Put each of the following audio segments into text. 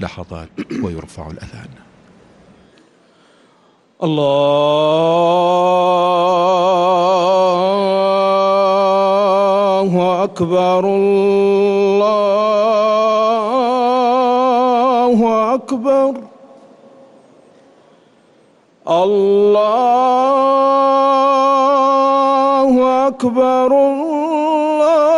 لحظات ويرفع الأذان. الله أكبر الله أكبر. الله أكبر الله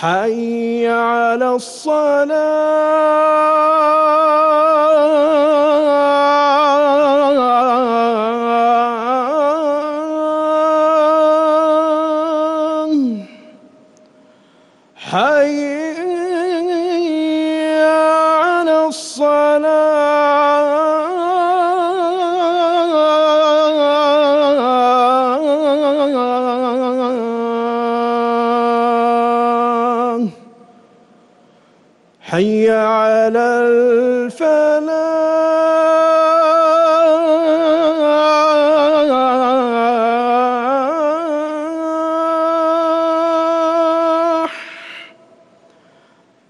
حي على الصلاة. حي حي على الفلاح.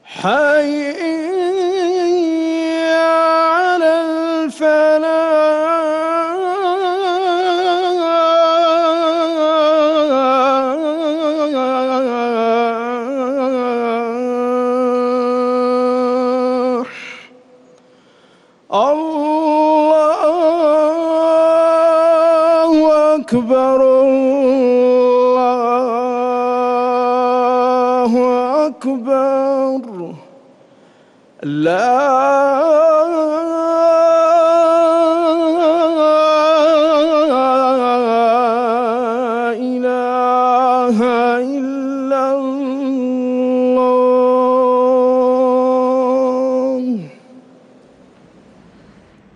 حي الله أكبر الله أكبر لا